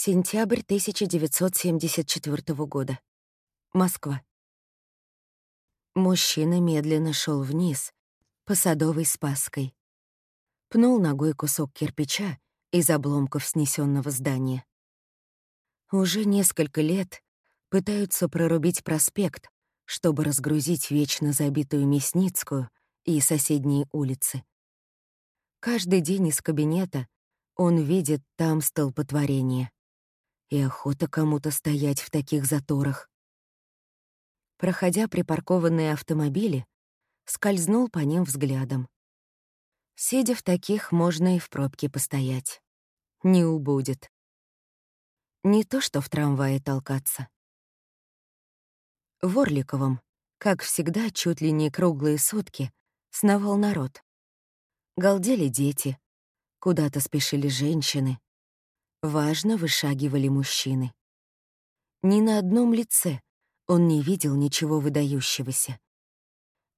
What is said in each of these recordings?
Сентябрь 1974 года. Москва. Мужчина медленно шел вниз по Садовой Спасской. Пнул ногой кусок кирпича из обломков снесенного здания. Уже несколько лет пытаются прорубить проспект, чтобы разгрузить вечно забитую Мясницкую и соседние улицы. Каждый день из кабинета он видит там столпотворение. И охота кому-то стоять в таких заторах. Проходя припаркованные автомобили, скользнул по ним взглядом. Сидя в таких, можно и в пробке постоять. Не убудет. Не то, что в трамвае толкаться. В Орликовом, как всегда, чуть ли не круглые сутки, сновал народ. Галдели дети, куда-то спешили женщины. Важно вышагивали мужчины. Ни на одном лице он не видел ничего выдающегося.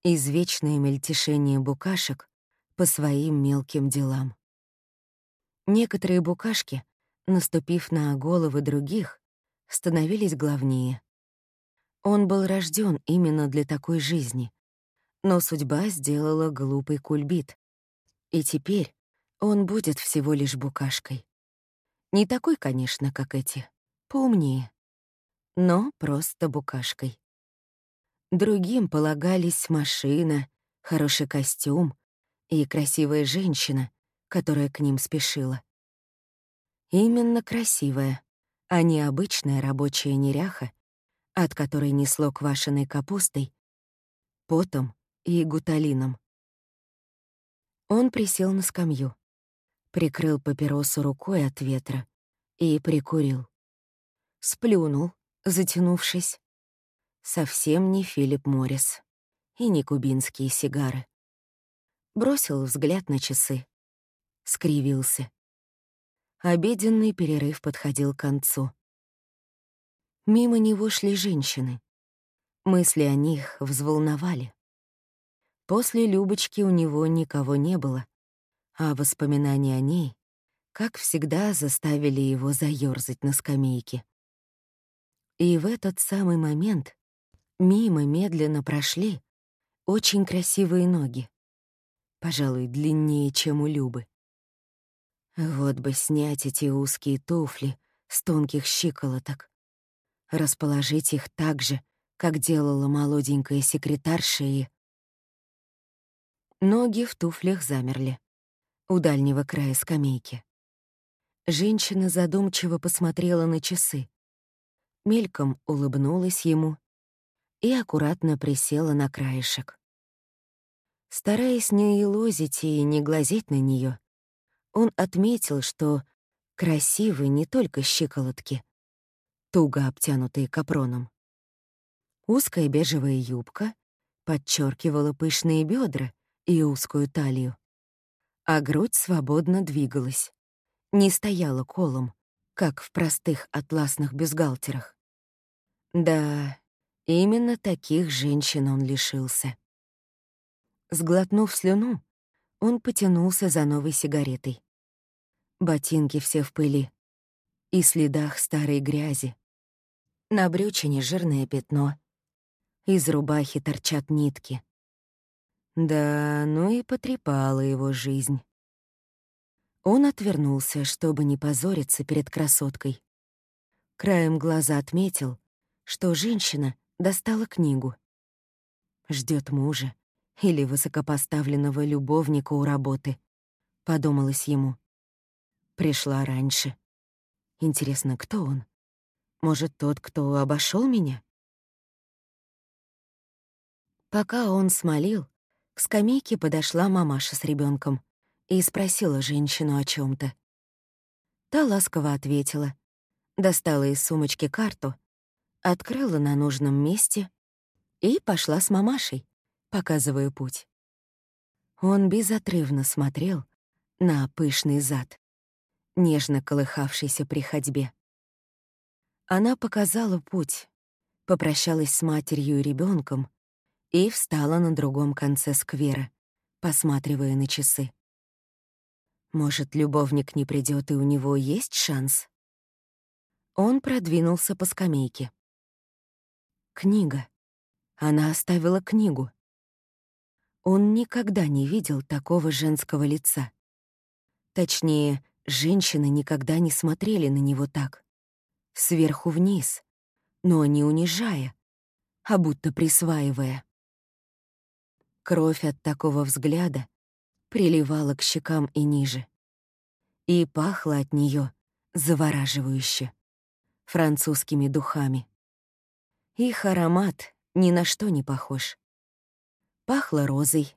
Извечное мельтешение букашек по своим мелким делам. Некоторые букашки, наступив на головы других, становились главнее. Он был рожден именно для такой жизни, но судьба сделала глупый кульбит. И теперь он будет всего лишь букашкой. Не такой, конечно, как эти, поумнее, но просто букашкой. Другим полагались машина, хороший костюм и красивая женщина, которая к ним спешила. Именно красивая, а не обычная рабочая неряха, от которой несло квашеной капустой, потом и гуталином. Он присел на скамью, прикрыл папиросу рукой от ветра и прикурил. Сплюнул, затянувшись. Совсем не Филипп Моррис и не кубинские сигары. Бросил взгляд на часы. Скривился. Обеденный перерыв подходил к концу. Мимо него шли женщины. Мысли о них взволновали. После Любочки у него никого не было, а воспоминания о ней, как всегда, заставили его заёрзать на скамейке. И в этот самый момент мимо медленно прошли очень красивые ноги, пожалуй, длиннее, чем у Любы. Вот бы снять эти узкие туфли с тонких щиколоток, расположить их так же, как делала молоденькая секретарша и... Ноги в туфлях замерли у дальнего края скамейки. Женщина задумчиво посмотрела на часы, мельком улыбнулась ему и аккуратно присела на краешек. Стараясь не елозить и не глазеть на нее, он отметил, что красивы не только щиколотки, туго обтянутые капроном. Узкая бежевая юбка подчеркивала пышные бедра и узкую талию, а грудь свободно двигалась, не стояла колом, как в простых атласных бюстгальтерах. Да, именно таких женщин он лишился. Сглотнув слюну, он потянулся за новой сигаретой. Ботинки все в пыли и следах старой грязи. На брючине жирное пятно. Из рубахи торчат нитки. Да, ну и потрепала его жизнь. Он отвернулся, чтобы не позориться перед красоткой. Краем глаза отметил, что женщина достала книгу. Ждет мужа или высокопоставленного любовника у работы, подумалось ему. Пришла раньше. Интересно, кто он? Может, тот, кто обошел меня? Пока он смолил, к скамейке подошла мамаша с ребенком и спросила женщину о чем то Та ласково ответила, достала из сумочки карту, открыла на нужном месте и пошла с мамашей, показывая путь. Он безотрывно смотрел на пышный зад, нежно колыхавшийся при ходьбе. Она показала путь, попрощалась с матерью и ребенком и встала на другом конце сквера, посматривая на часы. Может, любовник не придет и у него есть шанс? Он продвинулся по скамейке. Книга. Она оставила книгу. Он никогда не видел такого женского лица. Точнее, женщины никогда не смотрели на него так. Сверху вниз, но не унижая, а будто присваивая. Кровь от такого взгляда приливала к щекам и ниже. И пахло от нее завораживающе, французскими духами. Их аромат ни на что не похож. Пахло розой,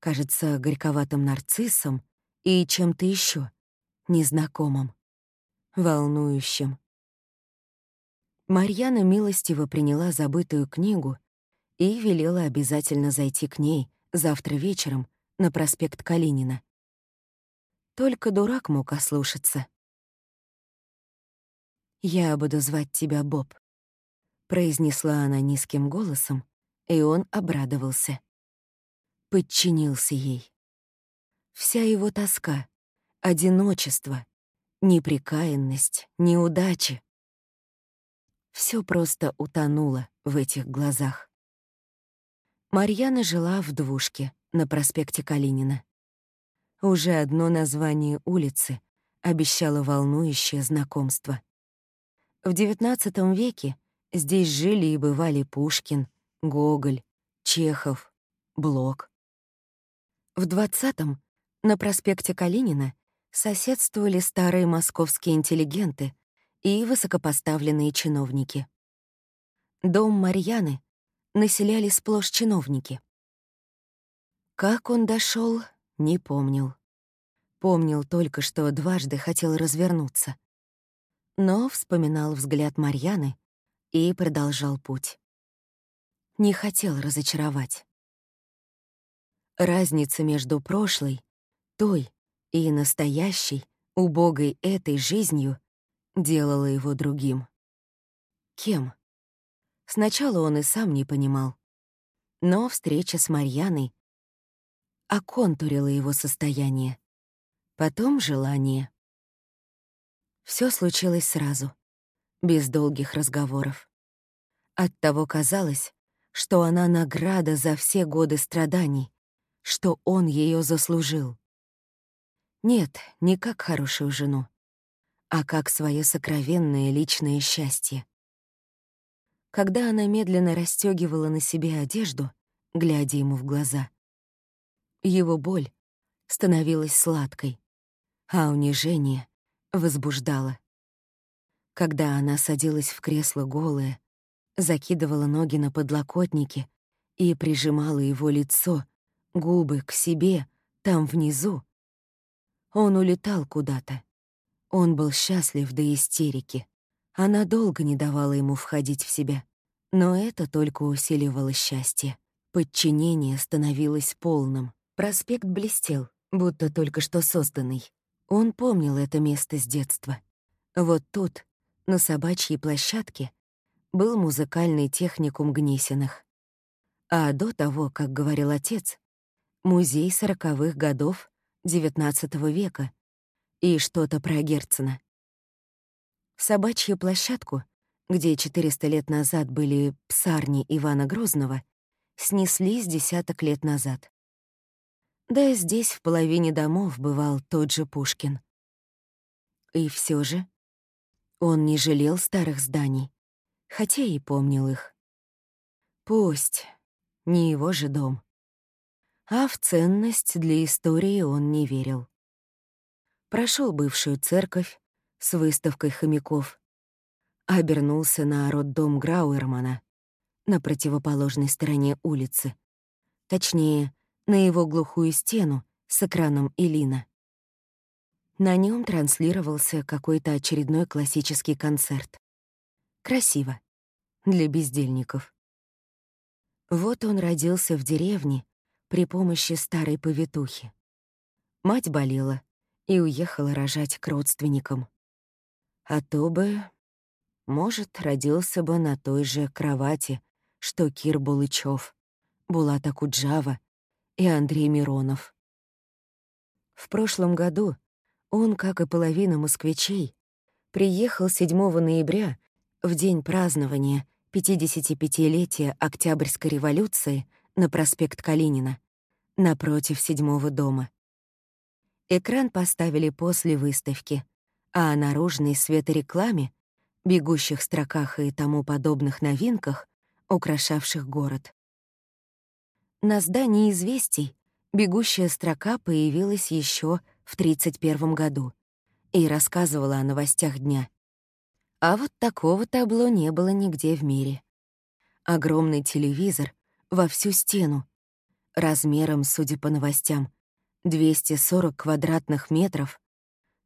кажется, горьковатым нарциссом и чем-то еще незнакомым, волнующим. Марьяна милостиво приняла забытую книгу и велела обязательно зайти к ней завтра вечером на проспект Калинина. Только дурак мог ослушаться. «Я буду звать тебя Боб», — произнесла она низким голосом, и он обрадовался. Подчинился ей. Вся его тоска, одиночество, неприкаянность, неудачи — все просто утонуло в этих глазах. Марьяна жила в двушке на проспекте Калинина. Уже одно название улицы обещало волнующее знакомство. В XIX веке здесь жили и бывали Пушкин, Гоголь, Чехов, Блок. В XX на проспекте Калинина соседствовали старые московские интеллигенты и высокопоставленные чиновники. Дом Марьяны населяли сплошь чиновники. Как он дошел, не помнил. Помнил только, что дважды хотел развернуться. Но вспоминал взгляд Марьяны и продолжал путь. Не хотел разочаровать. Разница между прошлой, той и настоящей, убогой этой жизнью делала его другим. Кем? Сначала он и сам не понимал. Но встреча с Марьяной оконтурила его состояние. Потом желание. Все случилось сразу, без долгих разговоров. Оттого казалось, что она награда за все годы страданий, что он ее заслужил. Нет, не как хорошую жену, а как свое сокровенное личное счастье. Когда она медленно расстегивала на себе одежду, глядя ему в глаза, его боль становилась сладкой, а унижение возбуждало. Когда она садилась в кресло голая, закидывала ноги на подлокотники и прижимала его лицо, губы к себе, там внизу, он улетал куда-то. Он был счастлив до истерики. Она долго не давала ему входить в себя. Но это только усиливало счастье. Подчинение становилось полным. Проспект блестел, будто только что созданный. Он помнил это место с детства. Вот тут, на собачьей площадке, был музыкальный техникум Гнесиных. А до того, как говорил отец, музей сороковых годов XIX века и что-то про Герцена. Собачью площадку, где 400 лет назад были псарни Ивана Грозного, снесли с десяток лет назад. Да и здесь в половине домов бывал тот же Пушкин. И все же он не жалел старых зданий, хотя и помнил их. Пусть, не его же дом. А в ценность для истории он не верил. Прошел бывшую церковь, с выставкой хомяков. Обернулся на роддом Грауэрмана на противоположной стороне улицы. Точнее, на его глухую стену с экраном Илина. На нем транслировался какой-то очередной классический концерт. Красиво. Для бездельников. Вот он родился в деревне при помощи старой повитухи. Мать болела и уехала рожать к родственникам. А то бы, может, родился бы на той же кровати, что Кир Булычев, Булата Куджава и Андрей Миронов. В прошлом году он, как и половина москвичей, приехал 7 ноября, в день празднования 55-летия Октябрьской революции на проспект Калинина, напротив седьмого дома. Экран поставили после выставки, а о наружной светорекламе, бегущих строках и тому подобных новинках, украшавших город. На здании «Известий» бегущая строка появилась еще в 1931 году и рассказывала о новостях дня. А вот такого табло не было нигде в мире. Огромный телевизор во всю стену, размером, судя по новостям, 240 квадратных метров,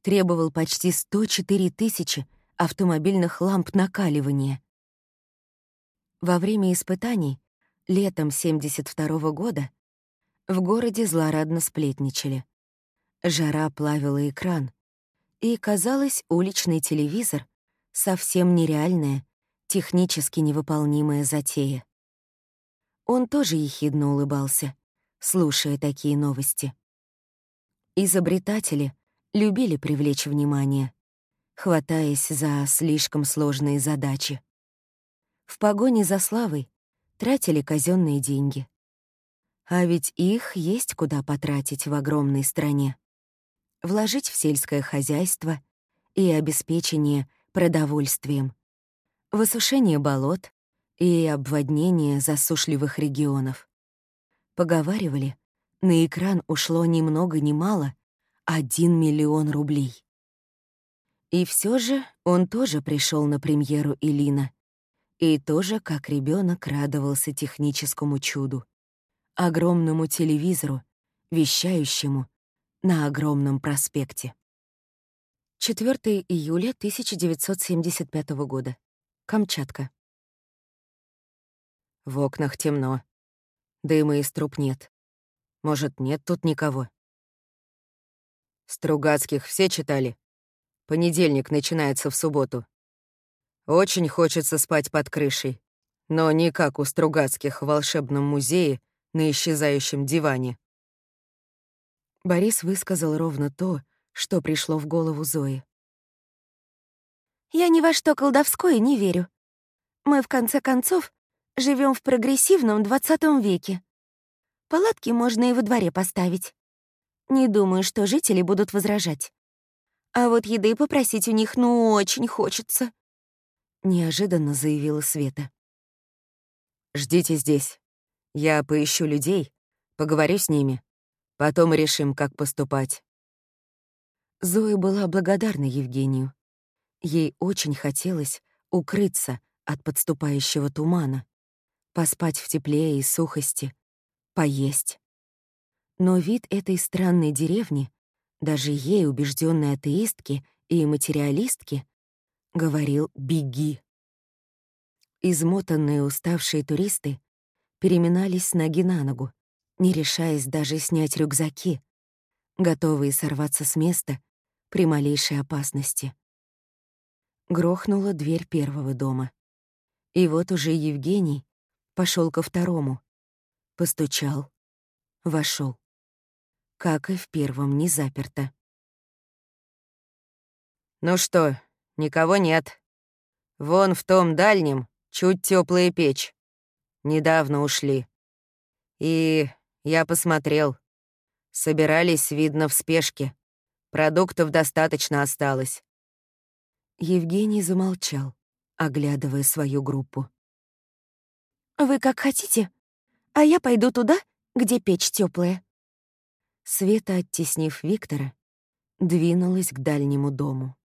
требовал почти 104 тысячи автомобильных ламп накаливания. Во время испытаний, летом 72 -го года, в городе злорадно сплетничали. Жара плавила экран, и, казалось, уличный телевизор — совсем нереальная, технически невыполнимая затея. Он тоже ехидно улыбался, слушая такие новости. Изобретатели любили привлечь внимание, хватаясь за слишком сложные задачи. В погоне за славой тратили казенные деньги. А ведь их есть куда потратить в огромной стране вложить в сельское хозяйство и обеспечение продовольствием, в осушение болот и обводнение засушливых регионов. Поговаривали, на экран ушло ни много ни мало один миллион рублей. И все же он тоже пришел на премьеру Илина и тоже, как ребенок, радовался техническому чуду, огромному телевизору, вещающему на огромном проспекте. 4 июля 1975 года. Камчатка. В окнах темно. Дыма из труб нет. Может, нет тут никого? Стругацких все читали? Понедельник начинается в субботу. Очень хочется спать под крышей, но не как у Стругацких в волшебном музее на исчезающем диване. Борис высказал ровно то, что пришло в голову Зои. «Я ни во что колдовское не верю. Мы, в конце концов, живем в прогрессивном двадцатом веке. Палатки можно и во дворе поставить. Не думаю, что жители будут возражать. А вот еды попросить у них ну очень хочется», — неожиданно заявила Света. «Ждите здесь. Я поищу людей, поговорю с ними, Потом решим, как поступать». Зоя была благодарна Евгению. Ей очень хотелось укрыться от подступающего тумана, поспать в тепле и сухости, поесть. Но вид этой странной деревни, даже ей, убежденной атеистки и материалистки, говорил «беги». Измотанные уставшие туристы переминались с ноги на ногу, не решаясь даже снять рюкзаки, готовые сорваться с места при малейшей опасности. Грохнула дверь первого дома. И вот уже Евгений пошел ко второму, постучал, вошел. Как и в первом, не заперто. «Ну что, никого нет. Вон в том дальнем чуть теплая печь. Недавно ушли. И я посмотрел. Собирались, видно, в спешке. Продуктов достаточно осталось. Евгений замолчал, оглядывая свою группу. «Вы как хотите, а я пойду туда, где печь теплая. Света, оттеснив Виктора, двинулась к дальнему дому.